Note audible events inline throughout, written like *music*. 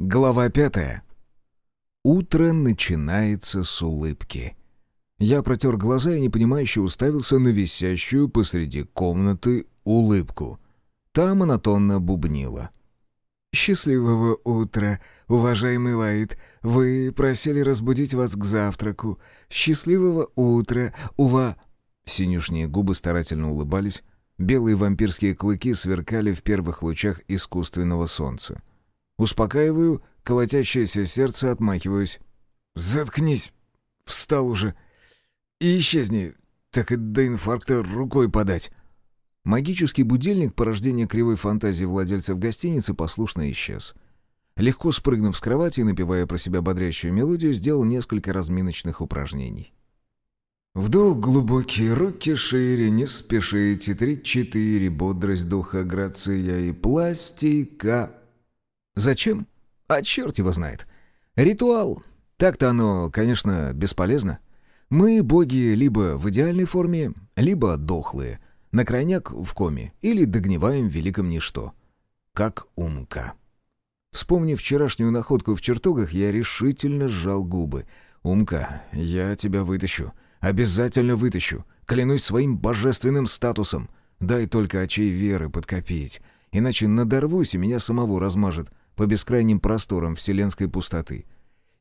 Глава пятая. Утро начинается с улыбки. Я протер глаза и непонимающе уставился на висящую посреди комнаты улыбку. Та монотонно бубнила. «Счастливого утра, уважаемый Лаид. Вы просили разбудить вас к завтраку. Счастливого утра, ува...» Синюшние губы старательно улыбались, белые вампирские клыки сверкали в первых лучах искусственного солнца. Успокаиваю, колотящееся сердце отмахиваюсь. «Заткнись! Встал уже! И исчезни! Так и до инфаркта рукой подать!» Магический будильник, порождение кривой фантазии владельцев гостиницы, послушно исчез. Легко спрыгнув с кровати и напевая про себя бодрящую мелодию, сделал несколько разминочных упражнений. Вдох глубокий, руки шире, не спешите, три-четыре, бодрость духа, грация и пластика. Зачем? А черт его знает. Ритуал. Так-то оно, конечно, бесполезно. Мы, боги, либо в идеальной форме, либо дохлые. На крайняк в коме. Или догниваем в великом ничто. Как умка. Вспомнив вчерашнюю находку в чертогах, я решительно сжал губы. «Умка, я тебя вытащу. Обязательно вытащу. Клянусь своим божественным статусом. Дай только очей веры подкопить. Иначе надорвусь, и меня самого размажет по бескрайним просторам вселенской пустоты.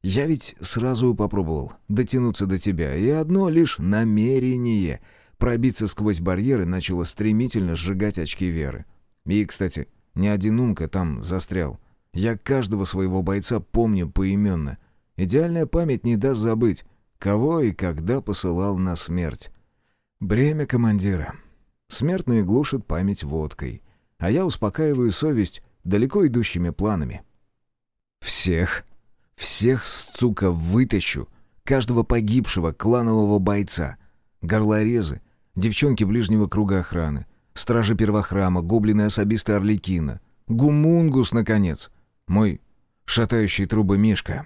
Я ведь сразу попробовал дотянуться до тебя, и одно лишь намерение пробиться сквозь барьеры начало стремительно сжигать очки веры. И, кстати, ни один умка там застрял. Я каждого своего бойца помню поименно. Идеальная память не даст забыть, кого и когда посылал на смерть. Бремя командира. Смертные глушат память водкой. А я успокаиваю совесть далеко идущими планами. Всех, всех, сука, вытащу, каждого погибшего кланового бойца, горлорезы, девчонки ближнего круга охраны, стражи первохрама, гоблины особисты Орликина, гумунгус, наконец, мой шатающий трубы Мишка.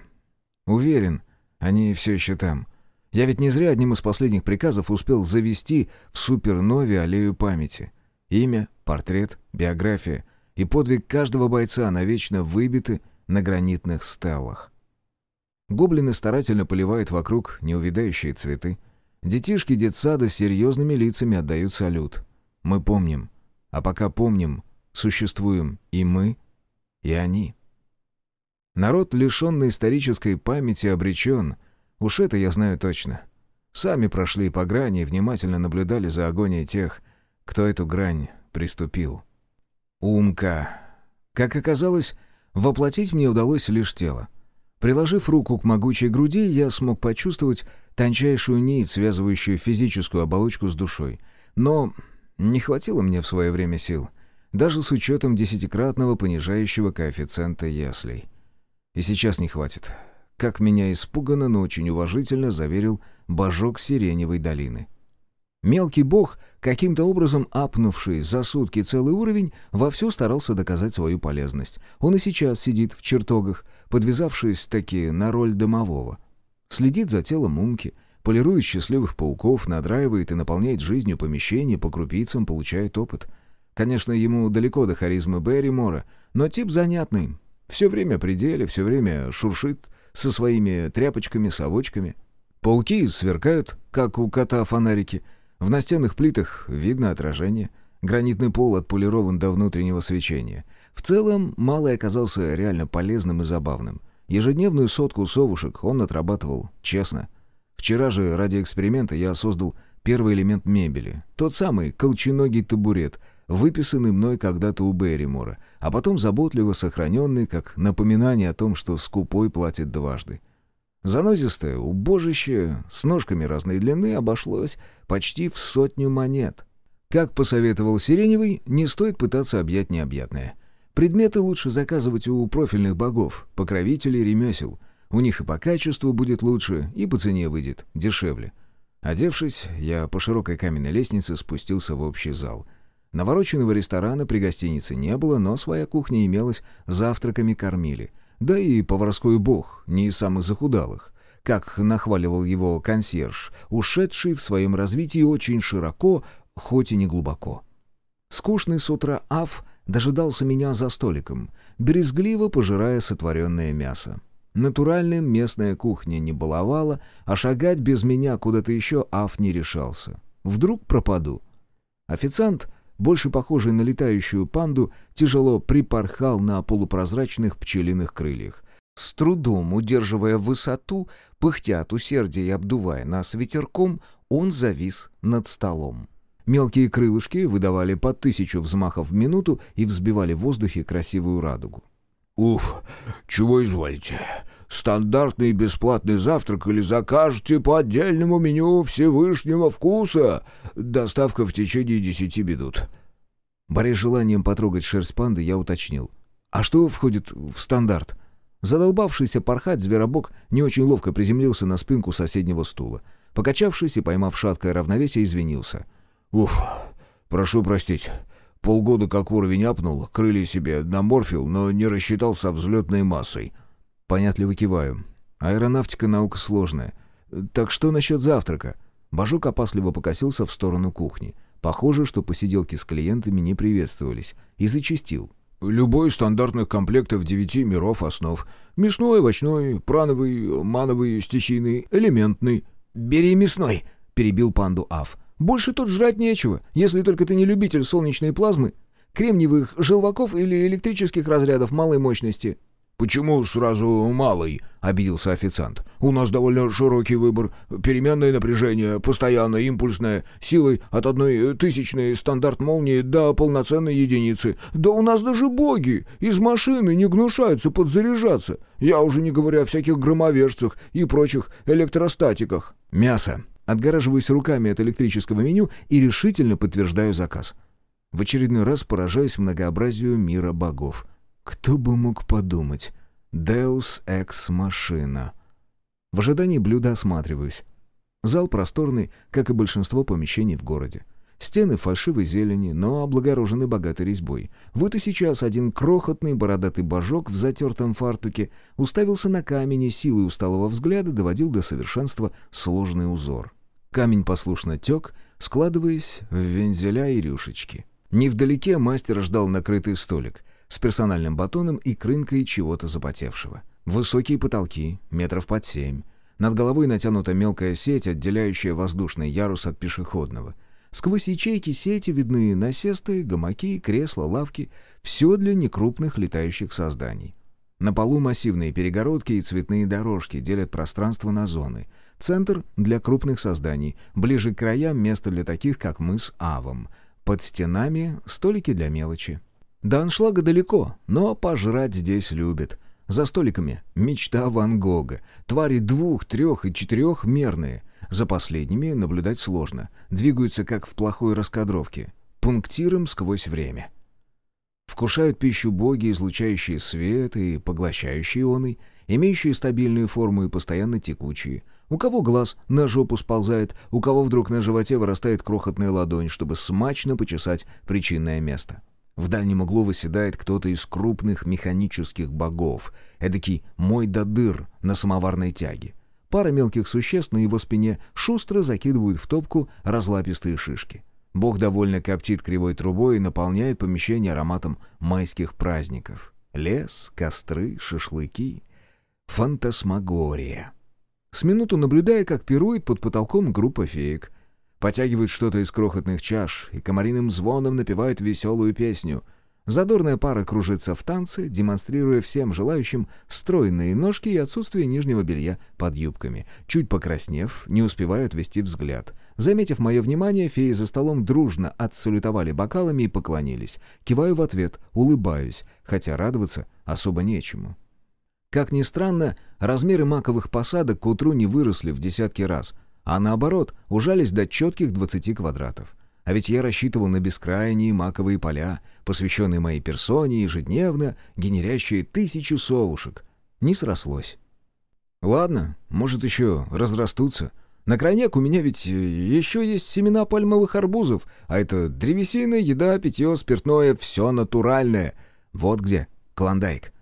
Уверен, они все еще там. Я ведь не зря одним из последних приказов успел завести в супернове аллею памяти. Имя, портрет, биография — и подвиг каждого бойца навечно выбиты на гранитных стеллах. Гоблины старательно поливают вокруг неувядающие цветы. Детишки детсада с серьезными лицами отдают салют. Мы помним. А пока помним, существуем и мы, и они. Народ, лишенный исторической памяти, обречен. Уж это я знаю точно. Сами прошли по грани и внимательно наблюдали за агонией тех, кто эту грань приступил. Умка. Как оказалось, воплотить мне удалось лишь тело. Приложив руку к могучей груди, я смог почувствовать тончайшую нить, связывающую физическую оболочку с душой. Но не хватило мне в свое время сил, даже с учетом десятикратного понижающего коэффициента яслей. И сейчас не хватит. Как меня испуганно, но очень уважительно заверил божок Сиреневой долины. Мелкий бог, каким-то образом апнувший за сутки целый уровень, вовсю старался доказать свою полезность. Он и сейчас сидит в чертогах, подвязавшись таки на роль домового. Следит за телом Умки, полирует счастливых пауков, надраивает и наполняет жизнью помещение, по крупицам получает опыт. Конечно, ему далеко до харизмы Берримора, но тип занятный. Все время при деле, все время шуршит со своими тряпочками-совочками. Пауки сверкают, как у кота фонарики — в настенных плитах видно отражение. Гранитный пол отполирован до внутреннего свечения. В целом, Малый оказался реально полезным и забавным. Ежедневную сотку совушек он отрабатывал честно. Вчера же ради эксперимента я создал первый элемент мебели. Тот самый колченогий табурет, выписанный мной когда-то у Берримора, а потом заботливо сохраненный как напоминание о том, что скупой платит дважды. Занозистое убожище с ножками разной длины обошлось почти в сотню монет. Как посоветовал Сиреневый, не стоит пытаться объять необъятное. Предметы лучше заказывать у профильных богов, покровителей ремесел. У них и по качеству будет лучше, и по цене выйдет дешевле. Одевшись, я по широкой каменной лестнице спустился в общий зал. Навороченного ресторана при гостинице не было, но своя кухня имелась, завтраками кормили — да и поварской бог не из самых захудалых. Как нахваливал его консьерж, ушедший в своем развитии очень широко, хоть и не глубоко. Скучный с утра Аф дожидался меня за столиком, брезгливо пожирая сотворенное мясо. Натуральным местная кухня не баловала, а шагать без меня куда-то еще Аф не решался. Вдруг пропаду. Официант, больше похожий на летающую панду, тяжело припорхал на полупрозрачных пчелиных крыльях. С трудом удерживая высоту, пыхтя от усердия и обдувая нас ветерком, он завис над столом. Мелкие крылышки выдавали по тысячу взмахов в минуту и взбивали в воздухе красивую радугу. «Уф, чего изволите? Стандартный бесплатный завтрак или закажете по отдельному меню Всевышнего вкуса? Доставка в течение десяти минут». Борясь желанием потрогать шерсть панды, я уточнил. «А что входит в стандарт?» Задолбавшийся порхать, зверобок не очень ловко приземлился на спинку соседнего стула. Покачавшись и поймав шаткое равновесие, извинился. «Уф, прошу простить. Полгода как уровень апнул, крылья себе наморфил, но не рассчитал со взлетной массой». Понятливо киваю. Аэронавтика наука сложная. Так что насчет завтрака? Бажок опасливо покосился в сторону кухни. Похоже, что посиделки с клиентами не приветствовались. И зачистил. Любой из стандартных комплектов девяти миров основ. Мясной, овощной, прановый, мановый, стихийный, элементный. «Бери мясной!» — перебил панду Аф. «Больше тут жрать нечего, если только ты не любитель солнечной плазмы, кремниевых желваков или электрических разрядов малой мощности». «Почему сразу малый?» — обиделся официант. «У нас довольно широкий выбор. Переменное напряжение, постоянное, импульсное, силой от одной тысячной стандарт молнии до полноценной единицы. Да у нас даже боги из машины не гнушаются подзаряжаться. Я уже не говорю о всяких громовержцах и прочих электростатиках». «Мясо». Отгораживаюсь руками от электрического меню и решительно подтверждаю заказ. В очередной раз поражаюсь многообразию мира богов — кто бы мог подумать? Deus Ex Machina. В ожидании блюда осматриваюсь. Зал просторный, как и большинство помещений в городе. Стены фальшивой зелени, но облагорожены богатой резьбой. Вот и сейчас один крохотный бородатый божок в затертом фартуке уставился на камень и силой усталого взгляда доводил до совершенства сложный узор. Камень послушно тек, складываясь в вензеля и рюшечки. Невдалеке мастер ждал накрытый столик — с персональным батоном и крынкой чего-то запотевшего. Высокие потолки, метров под семь. Над головой натянута мелкая сеть, отделяющая воздушный ярус от пешеходного. Сквозь ячейки сети видны насесты, гамаки, кресла, лавки. Все для некрупных летающих созданий. На полу массивные перегородки и цветные дорожки делят пространство на зоны. Центр — для крупных созданий. Ближе к краям — место для таких, как мы с Авом. Под стенами — столики для мелочи. До аншлага далеко, но пожрать здесь любят. За столиками мечта Ван Гога. Твари двух, трех и четырехмерные. За последними наблюдать сложно. Двигаются, как в плохой раскадровке. Пунктиром сквозь время. Вкушают пищу боги, излучающие свет и поглощающие ионы, имеющие стабильную форму и постоянно текучие. У кого глаз на жопу сползает, у кого вдруг на животе вырастает крохотная ладонь, чтобы смачно почесать причинное место. В дальнем углу выседает кто-то из крупных механических богов, эдакий мой дадыр на самоварной тяге. Пара мелких существ на его спине шустро закидывают в топку разлапистые шишки. Бог довольно коптит кривой трубой и наполняет помещение ароматом майских праздников. Лес, костры, шашлыки. Фантасмагория. С минуту наблюдая, как пирует под потолком группа феек — Потягивают что-то из крохотных чаш и комариным звоном напевают веселую песню. Задорная пара кружится в танце, демонстрируя всем желающим стройные ножки и отсутствие нижнего белья под юбками. Чуть покраснев, не успевают вести взгляд. Заметив мое внимание, феи за столом дружно отсалютовали бокалами и поклонились. Киваю в ответ, улыбаюсь, хотя радоваться особо нечему. Как ни странно, размеры маковых посадок к утру не выросли в десятки раз — а наоборот, ужались до четких 20 квадратов. А ведь я рассчитывал на бескрайние маковые поля, посвященные моей персоне, ежедневно генерящие тысячу совушек. Не срослось. Ладно, может, еще разрастутся. На крайняк у меня ведь э, еще есть семена пальмовых арбузов, а это древесина, еда, питье, спиртное, все натуральное. Вот где Клондайк.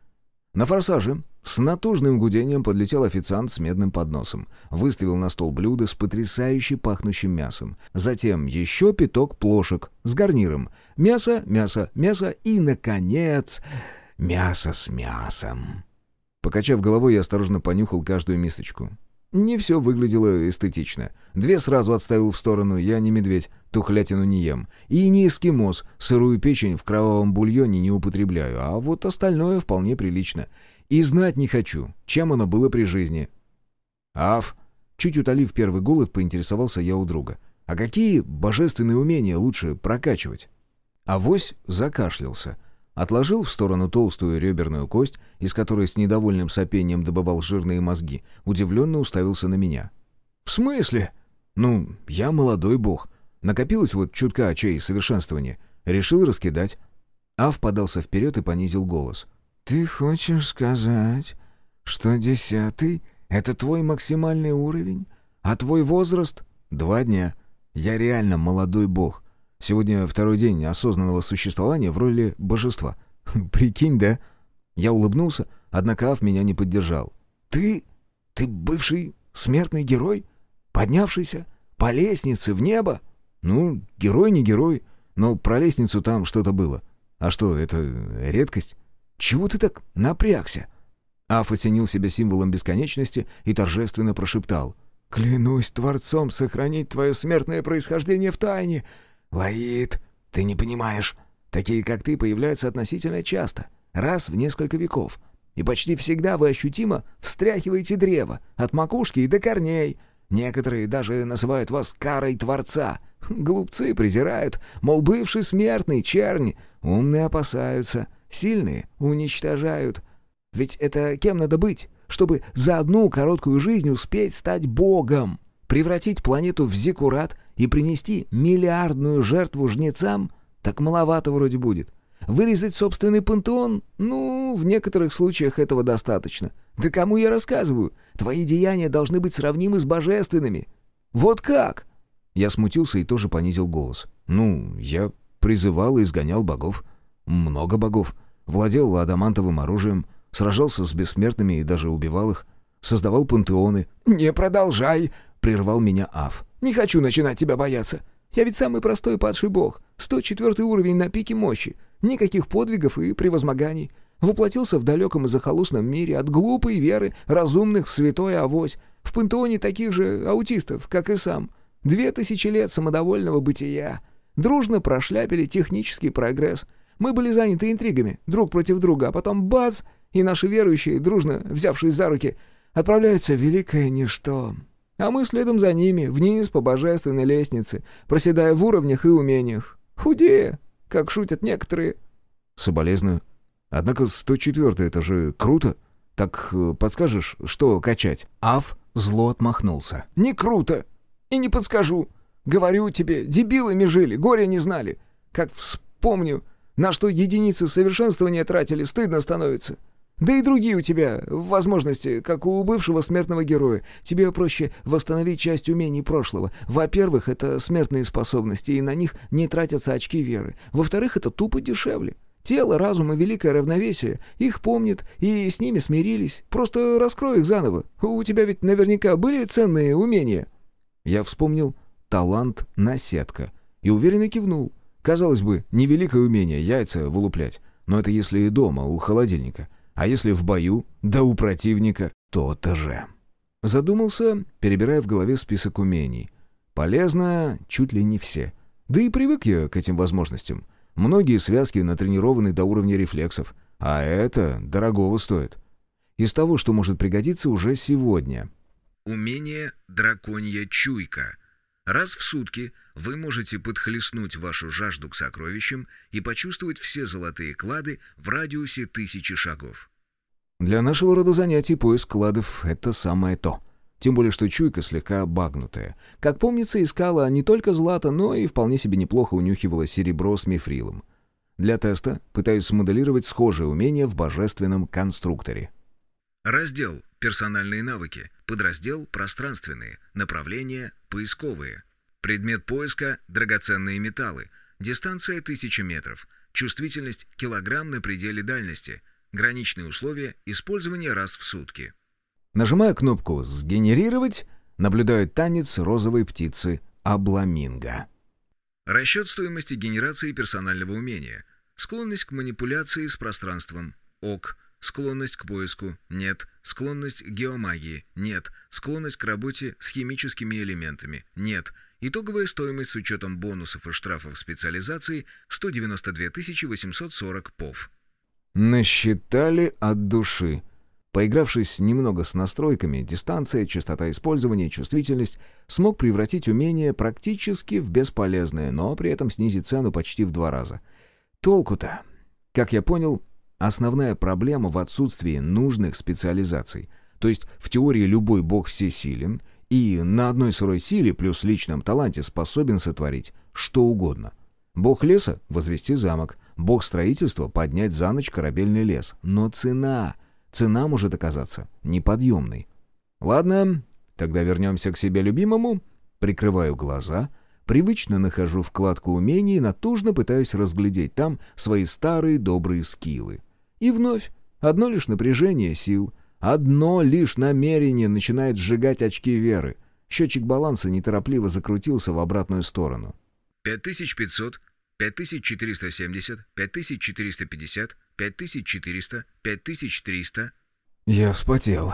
На форсаже с натужным гудением подлетел официант с медным подносом, выставил на стол блюдо с потрясающе пахнущим мясом, затем еще пяток плошек с гарниром, мясо, мясо, мясо и, наконец, мясо с мясом. Покачав головой, я осторожно понюхал каждую мисочку. Не все выглядело эстетично. Две сразу отставил в сторону, я не медведь, тухлятину не ем. И не эскимос, сырую печень в кровавом бульоне не употребляю, а вот остальное вполне прилично. И знать не хочу, чем оно было при жизни. Аф, чуть утолив первый голод, поинтересовался я у друга. А какие божественные умения лучше прокачивать? Авось закашлялся — Отложил в сторону толстую реберную кость, из которой с недовольным сопением добывал жирные мозги, удивленно уставился на меня. «В смысле?» «Ну, я молодой бог. Накопилось вот чутка очей совершенствования. Решил раскидать». Ав подался вперед и понизил голос. «Ты хочешь сказать, что десятый — это твой максимальный уровень, а твой возраст — два дня? Я реально молодой бог. Сегодня второй день осознанного существования в роли божества. *laughs* Прикинь, да? Я улыбнулся, однако Аф меня не поддержал. «Ты? Ты бывший смертный герой? Поднявшийся по лестнице в небо?» «Ну, герой не герой, но про лестницу там что-то было. А что, это редкость? Чего ты так напрягся?» Аф оценил себя символом бесконечности и торжественно прошептал. «Клянусь Творцом сохранить твое смертное происхождение в тайне!» «Лаид, ты не понимаешь. Такие, как ты, появляются относительно часто, раз в несколько веков. И почти всегда вы ощутимо встряхиваете древо, от макушки и до корней. Некоторые даже называют вас карой Творца. Глупцы презирают, мол, бывший смертный, чернь. Умные опасаются, сильные уничтожают. Ведь это кем надо быть, чтобы за одну короткую жизнь успеть стать богом?» Превратить планету в зиккурат и принести миллиардную жертву жнецам? Так маловато вроде будет. Вырезать собственный пантеон? Ну, в некоторых случаях этого достаточно. Да кому я рассказываю? Твои деяния должны быть сравнимы с божественными. Вот как? Я смутился и тоже понизил голос. Ну, я призывал и изгонял богов. Много богов. Владел адамантовым оружием, сражался с бессмертными и даже убивал их. Создавал пантеоны. «Не продолжай!» — прервал меня Аф. «Не хочу начинать тебя бояться. Я ведь самый простой падший бог. 104 уровень на пике мощи. Никаких подвигов и превозмоганий. Воплотился в далеком и захолустном мире от глупой веры разумных в святое авось. В пантеоне таких же аутистов, как и сам. Две тысячи лет самодовольного бытия. Дружно прошляпили технический прогресс. Мы были заняты интригами, друг против друга, а потом бац, и наши верующие, дружно взявшись за руки, отправляются в великое ничто. А мы следом за ними, вниз по божественной лестнице, проседая в уровнях и умениях. Худее, как шутят некоторые. Соболезную. Однако 104 это же круто. Так э, подскажешь, что качать? Аф зло отмахнулся. Не круто. И не подскажу. Говорю тебе, дебилами жили, горя не знали. Как вспомню, на что единицы совершенствования тратили, стыдно становится. Да и другие у тебя возможности, как у бывшего смертного героя. Тебе проще восстановить часть умений прошлого. Во-первых, это смертные способности, и на них не тратятся очки веры. Во-вторых, это тупо дешевле. Тело, разум и великое равновесие. Их помнят и с ними смирились. Просто раскрой их заново. У тебя ведь наверняка были ценные умения». Я вспомнил талант на сетка и уверенно кивнул. Казалось бы, невеликое умение яйца вылуплять. Но это если и дома, у холодильника. А если в бою, да у противника, то-то же. Задумался, перебирая в голове список умений. Полезно чуть ли не все. Да и привык я к этим возможностям. Многие связки натренированы до уровня рефлексов, а это дорогого стоит. Из того, что может пригодиться уже сегодня. Умение «Драконья чуйка». Раз в сутки вы можете подхлестнуть вашу жажду к сокровищам и почувствовать все золотые клады в радиусе тысячи шагов. Для нашего рода занятий поиск кладов — это самое то. Тем более, что чуйка слегка багнутая. Как помнится, искала не только злато, но и вполне себе неплохо унюхивала серебро с мифрилом. Для теста пытаюсь смоделировать схожие умения в божественном конструкторе. Раздел «Персональные навыки», подраздел «Пространственные», направление «Поисковые». Предмет поиска – драгоценные металлы. Дистанция 1000 метров. Чувствительность – килограмм на пределе дальности. Граничные условия – использование раз в сутки. Нажимаю кнопку «Сгенерировать», наблюдаю танец розовой птицы Абламинго. Расчет стоимости генерации персонального умения. Склонность к манипуляции с пространством. ОК. Склонность к поиску. Нет. Склонность к геомагии. Нет. Склонность к работе с химическими элементами. Нет. Итоговая стоимость с учетом бонусов и штрафов специализации 192 840 ПОВ. Насчитали от души. Поигравшись немного с настройками, дистанция, частота использования, чувствительность, смог превратить умение практически в бесполезное, но при этом снизить цену почти в два раза. Толку-то? Как я понял, основная проблема в отсутствии нужных специализаций. То есть в теории любой бог всесилен и на одной сырой силе плюс личном таланте способен сотворить что угодно. Бог леса — возвести замок, бог строительства — поднять за ночь корабельный лес. Но цена... Цена может оказаться неподъемной. Ладно, тогда вернемся к себе любимому. Прикрываю глаза, привычно нахожу вкладку умений и натужно пытаюсь разглядеть там свои старые добрые скиллы. И вновь одно лишь напряжение сил, одно лишь намерение начинает сжигать очки веры. Счетчик баланса неторопливо закрутился в обратную сторону. 5500, 5470, 5450, 5400, 5300. Я вспотел.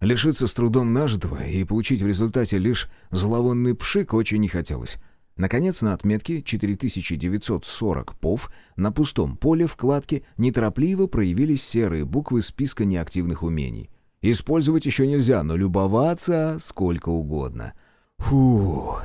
Лишиться с трудом нажитого и получить в результате лишь зловонный пшик очень не хотелось. Наконец, на отметке 4940 ПОВ на пустом поле вкладки неторопливо проявились серые буквы списка неактивных умений. Использовать еще нельзя, но любоваться сколько угодно. Фу,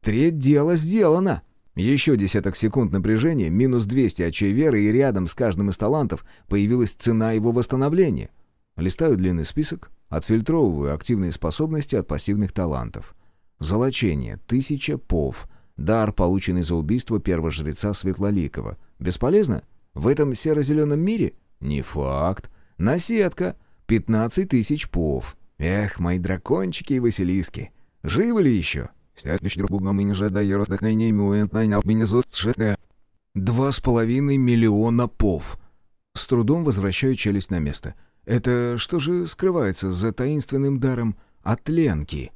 треть дела сделано. Еще десяток секунд напряжения, минус 200 очей веры, и рядом с каждым из талантов появилась цена его восстановления. Листаю длинный список, отфильтровываю активные способности от пассивных талантов. Золочение — тысяча пов. Дар, полученный за убийство первого жреца Светлоликова. Бесполезно? В этом серо-зеленом мире? Не факт. Наседка — 15 тысяч пов. Эх, мои дракончики и василиски. Живы ли еще? Два с половиной миллиона пов. С трудом возвращаю челюсть на место. Это что же скрывается за таинственным даром от Ленки?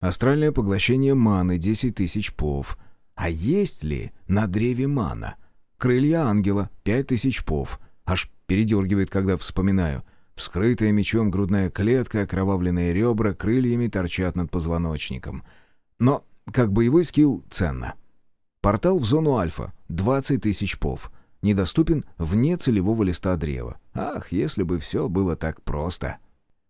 Астральное поглощение маны 10 тысяч пов. А есть ли на древе мана? Крылья ангела 5 тысяч пов. Аж передергивает, когда вспоминаю — Вскрытая мечом грудная клетка, окровавленные ребра крыльями торчат над позвоночником. Но, как боевой скилл, ценно. Портал в зону Альфа. 20 тысяч пов. Недоступен вне целевого листа древа. Ах, если бы все было так просто.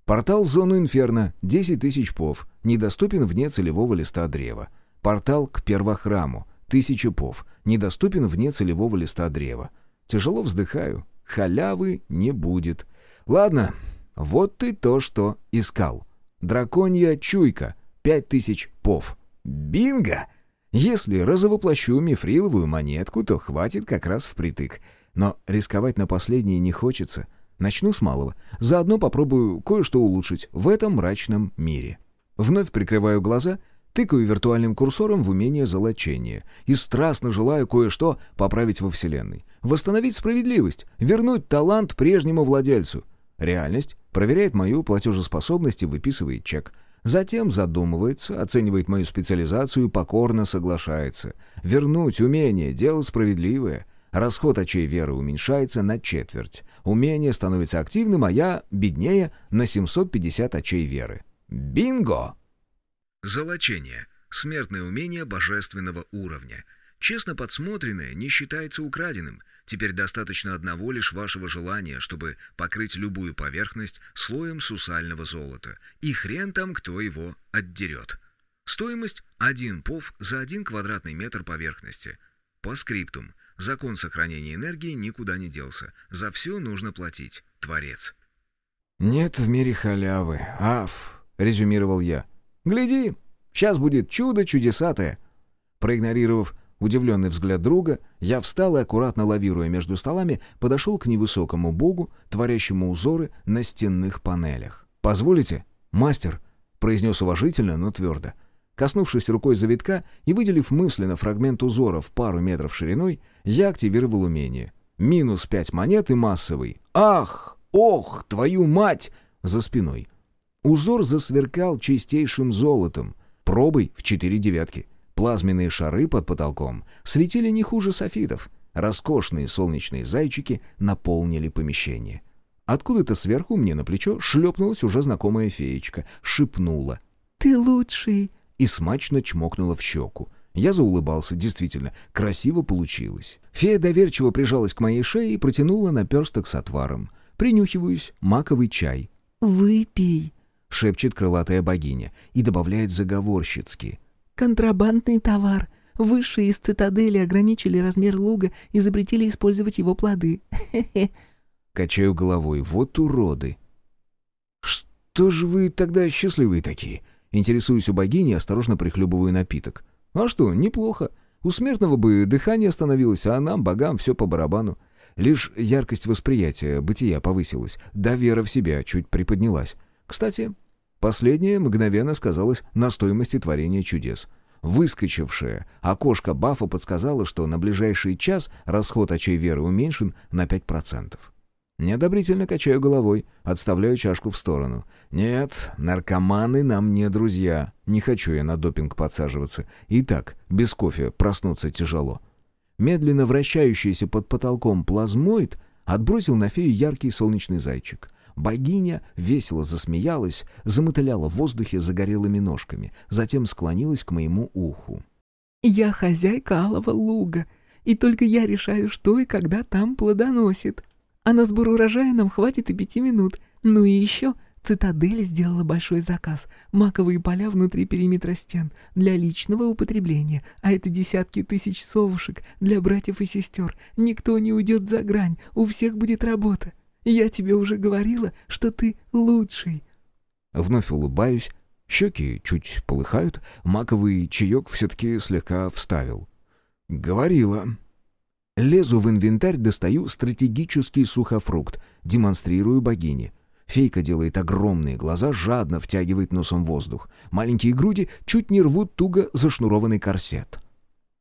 Портал в зону Инферно. 10 тысяч пов. Недоступен вне целевого листа древа. Портал к первохраму. 1000 пов. Недоступен вне целевого листа древа. Тяжело вздыхаю. Халявы не будет. Ладно, вот ты то, что искал. Драконья чуйка, пять тысяч пов. Бинго! Если разовоплощу мифриловую монетку, то хватит как раз впритык. Но рисковать на последнее не хочется. Начну с малого. Заодно попробую кое-что улучшить в этом мрачном мире. Вновь прикрываю глаза, тыкаю виртуальным курсором в умение золочения и страстно желаю кое-что поправить во Вселенной. Восстановить справедливость, вернуть талант прежнему владельцу — Реальность проверяет мою платежеспособность и выписывает чек. Затем задумывается, оценивает мою специализацию и покорно соглашается. Вернуть умение — дело справедливое. Расход очей веры уменьшается на четверть. Умение становится активным, а я беднее на 750 очей веры. Бинго! Золочение. Смертное умение божественного уровня. Честно подсмотренное не считается украденным. Теперь достаточно одного лишь вашего желания, чтобы покрыть любую поверхность слоем сусального золота. И хрен там, кто его отдерет. Стоимость – один пов за один квадратный метр поверхности. По скриптум. Закон сохранения энергии никуда не делся. За все нужно платить. Творец. «Нет в мире халявы. Аф», — резюмировал я. «Гляди, сейчас будет чудо чудесатое». Проигнорировав Удивленный взгляд друга, я встал и, аккуратно лавируя между столами, подошел к невысокому богу, творящему узоры на стенных панелях. «Позволите, мастер?» — произнес уважительно, но твердо. Коснувшись рукой завитка и выделив мысленно фрагмент узора в пару метров шириной, я активировал умение. Минус пять монет и массовый. Ах! Ох! Твою мать! За спиной. Узор засверкал чистейшим золотом. Пробой в четыре девятки. Плазменные шары под потолком светили не хуже софитов. Роскошные солнечные зайчики наполнили помещение. Откуда-то сверху мне на плечо шлепнулась уже знакомая феечка, шепнула «Ты лучший!» И смачно чмокнула в щеку. Я заулыбался, действительно, красиво получилось. Фея доверчиво прижалась к моей шее и протянула наперсток с отваром. Принюхиваюсь, маковый чай. «Выпей!» — шепчет крылатая богиня и добавляет заговорщицки. «Контрабандный товар. Высшие из цитадели ограничили размер луга и запретили использовать его плоды. Хе-хе!» Качаю головой. Вот уроды. «Что же вы тогда счастливые такие?» Интересуюсь у богини осторожно прихлебываю напиток. «А что, неплохо. У смертного бы дыхание остановилось, а нам, богам, все по барабану. Лишь яркость восприятия, бытия повысилась, да вера в себя чуть приподнялась. Кстати, последнее мгновенно сказалось на стоимости творения чудес. Выскочившее окошко бафа подсказало, что на ближайший час расход очей веры уменьшен на 5%. Неодобрительно качаю головой, отставляю чашку в сторону. «Нет, наркоманы нам не друзья. Не хочу я на допинг подсаживаться. И так, без кофе проснуться тяжело». Медленно вращающийся под потолком плазмоид отбросил на фею яркий солнечный зайчик. Богиня весело засмеялась, замотыляла в воздухе загорелыми ножками, затем склонилась к моему уху. «Я хозяйка Алого Луга, и только я решаю, что и когда там плодоносит. А на сбор урожая нам хватит и пяти минут. Ну и еще Цитадель сделала большой заказ. Маковые поля внутри периметра стен для личного употребления. А это десятки тысяч совушек для братьев и сестер. Никто не уйдет за грань, у всех будет работа. Я тебе уже говорила, что ты лучший. Вновь улыбаюсь, щеки чуть полыхают, маковый чаек все-таки слегка вставил. «Говорила», Лезу в инвентарь, достаю стратегический сухофрукт, демонстрирую богине. Фейка делает огромные глаза, жадно втягивает носом воздух. Маленькие груди чуть не рвут туго зашнурованный корсет.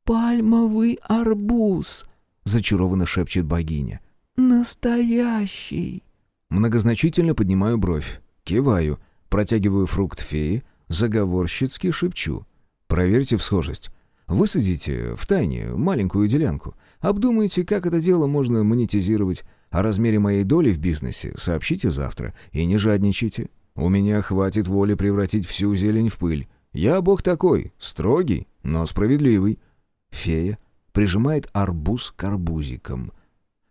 «Пальмовый арбуз», — зачарованно шепчет богиня. «Настоящий». Многозначительно поднимаю бровь, киваю, протягиваю фрукт феи, заговорщицки шепчу. «Проверьте в схожесть. Высадите в тайне маленькую делянку. Обдумайте, как это дело можно монетизировать. О размере моей доли в бизнесе сообщите завтра и не жадничайте. У меня хватит воли превратить всю зелень в пыль. Я бог такой, строгий, но справедливый. Фея прижимает арбуз к арбузикам.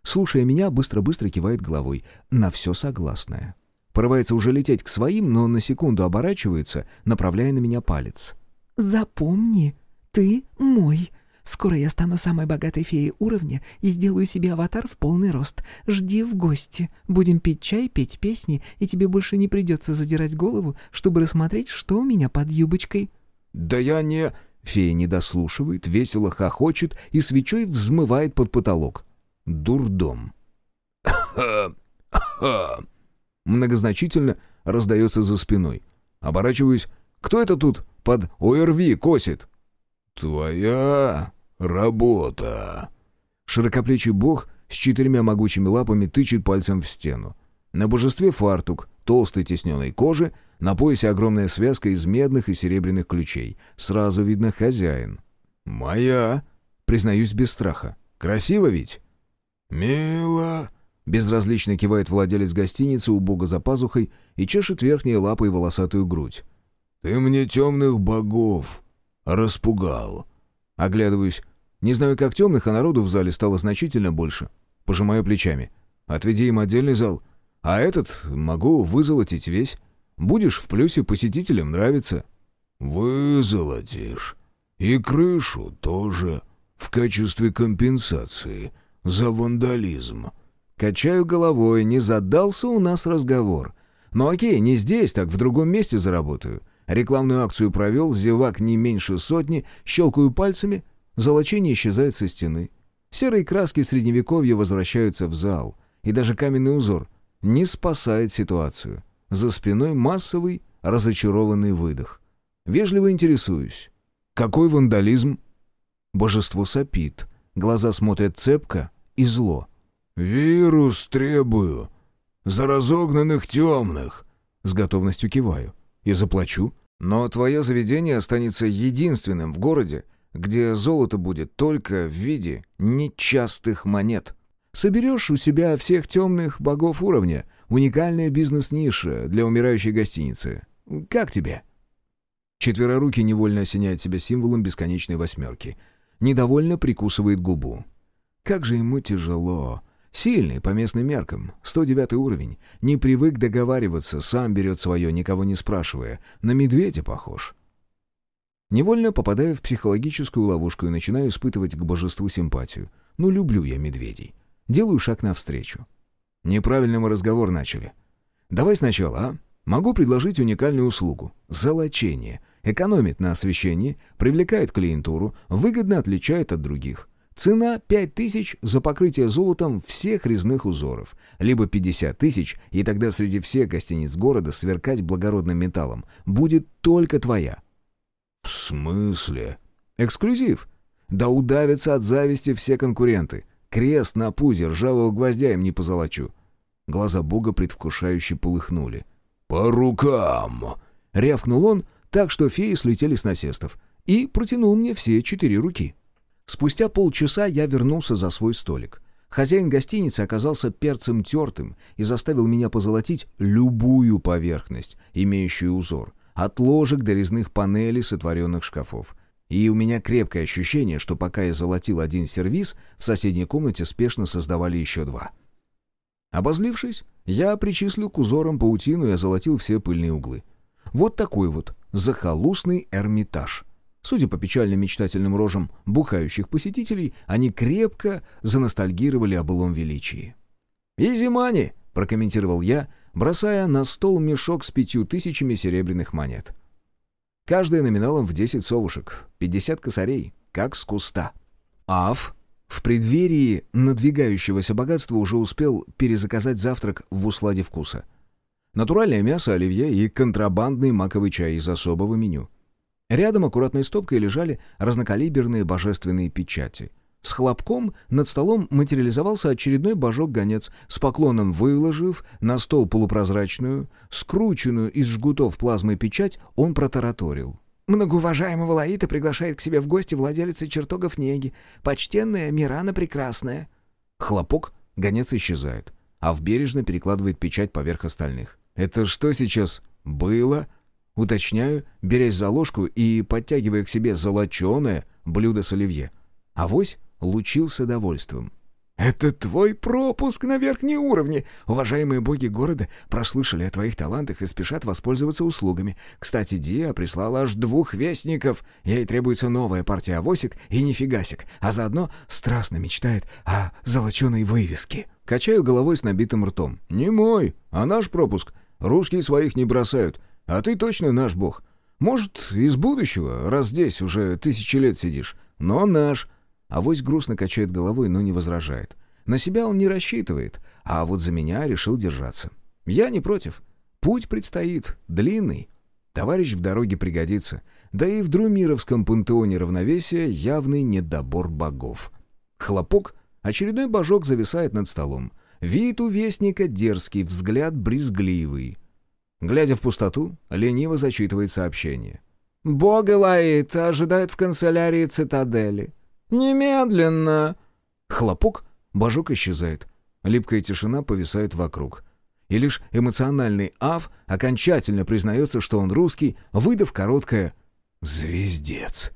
Слушая меня, быстро-быстро кивает головой. На все согласная. Порывается уже лететь к своим, но на секунду оборачивается, направляя на меня палец. «Запомни, ты мой. Скоро я стану самой богатой феей уровня и сделаю себе аватар в полный рост. Жди в гости. Будем пить чай, петь песни, и тебе больше не придется задирать голову, чтобы рассмотреть, что у меня под юбочкой». «Да я не...» Фея не дослушивает, весело хохочет и свечой взмывает под потолок. Дурдом. Многозначительно раздается за спиной. Оборачиваюсь. «Кто это тут под ОРВИ косит?» «Твоя работа!» Широкоплечий бог с четырьмя могучими лапами тычет пальцем в стену. На божестве фартук, толстой тесненной кожи, на поясе огромная связка из медных и серебряных ключей. Сразу видно хозяин. «Моя!» Признаюсь без страха. «Красиво ведь?» «Мило!» Безразлично кивает владелец гостиницы у бога за пазухой и чешет верхней лапой волосатую грудь. «Ты мне темных богов распугал». Оглядываюсь. Не знаю, как темных, а народу в зале стало значительно больше. Пожимаю плечами. Отведи им отдельный зал. А этот могу вызолотить весь. Будешь в плюсе, посетителям нравится. «Вызолотишь. И крышу тоже. В качестве компенсации за вандализм». Качаю головой, не задался у нас разговор. Ну окей, не здесь, так в другом месте заработаю. Рекламную акцию провел, зевак не меньше сотни, щелкаю пальцами, золочение исчезает со стены. Серые краски средневековья возвращаются в зал, и даже каменный узор не спасает ситуацию. За спиной массовый, разочарованный выдох. Вежливо интересуюсь. Какой вандализм? Божество сопит, глаза смотрят цепко и зло. «Вирус требую. За разогнанных темных». С готовностью киваю. «И заплачу. Но твое заведение останется единственным в городе, где золото будет только в виде нечастых монет. Соберешь у себя всех темных богов уровня, уникальная бизнес-ниша для умирающей гостиницы. Как тебе?» Четверорукий невольно осеняет себя символом бесконечной восьмерки. Недовольно прикусывает губу. Как же ему тяжело. Сильный по местным меркам, 109 уровень. Не привык договариваться, сам берет свое, никого не спрашивая. На медведя похож. Невольно попадаю в психологическую ловушку и начинаю испытывать к божеству симпатию. Ну, люблю я медведей. Делаю шаг навстречу. Неправильно мы разговор начали. Давай сначала, а? Могу предложить уникальную услугу. Золочение. Экономит на освещении, привлекает клиентуру, выгодно отличает от других. Цена 5 тысяч за покрытие золотом всех резных узоров, либо 50 тысяч, и тогда среди всех гостиниц города сверкать благородным металлом будет только твоя. «В смысле?» Эксклюзив. Да удавятся от зависти все конкуренты. Крест на пузе ржавого гвоздя им не позолочу. Глаза бога предвкушающе полыхнули. «По рукам!» — рявкнул он, так что феи слетели с насестов, и протянул мне все четыре руки. Спустя полчаса я вернулся за свой столик. Хозяин гостиницы оказался перцем тертым и заставил меня позолотить любую поверхность, имеющую узор, от ложек до резных панелей сотворенных шкафов. И у меня крепкое ощущение, что пока я золотил один сервиз, в соседней комнате спешно создавали еще два. Обозлившись, я причислил к узорам паутину и озолотил все пыльные углы. Вот такой вот захолустный Эрмитаж. Судя по печальным мечтательным рожам бухающих посетителей, они крепко заностальгировали о былом величии. «Изи мани!» — прокомментировал я, бросая на стол мешок с пятью тысячами серебряных монет. Каждая номиналом в десять совушек, пятьдесят косарей, как с куста. Аф в преддверии надвигающегося богатства уже успел перезаказать завтрак в усладе вкуса. Натуральное мясо, оливье и контрабандный маковый чай из особого меню — Рядом аккуратной стопкой лежали разнокалиберные божественные печати. С хлопком над столом материализовался очередной божок-гонец, с поклоном выложив на стол полупрозрачную, скрученную из жгутов плазмы печать, он протараторил. «Многоуважаемого Лаита приглашает к себе в гости владелица чертогов Неги, почтенная Мирана Прекрасная». Хлопок, гонец исчезает, а в бережно перекладывает печать поверх остальных. «Это что сейчас было?» Уточняю, берясь за ложку и подтягивая к себе золоченое блюдо с оливье. Авось лучился довольством. «Это твой пропуск на верхние уровни. Уважаемые боги города прослышали о твоих талантах и спешат воспользоваться услугами. Кстати, Диа прислала аж двух вестников. Ей требуется новая партия авосик и нифигасик, а заодно страстно мечтает о золоченой вывеске». Качаю головой с набитым ртом. «Не мой, а наш пропуск. Русские своих не бросают. А ты точно наш бог. Может, из будущего, раз здесь уже тысячи лет сидишь. Но наш. Авось грустно качает головой, но не возражает. На себя он не рассчитывает, а вот за меня решил держаться. Я не против. Путь предстоит, длинный. Товарищ в дороге пригодится. Да и в Друмировском пантеоне равновесия явный недобор богов. Хлопок, очередной божок зависает над столом. Вид у вестника дерзкий, взгляд брезгливый. Глядя в пустоту, лениво зачитывает сообщение. «Бог Элаид ожидает в канцелярии цитадели. Немедленно!» Хлопок, божок исчезает. Липкая тишина повисает вокруг. И лишь эмоциональный Ав окончательно признается, что он русский, выдав короткое «звездец».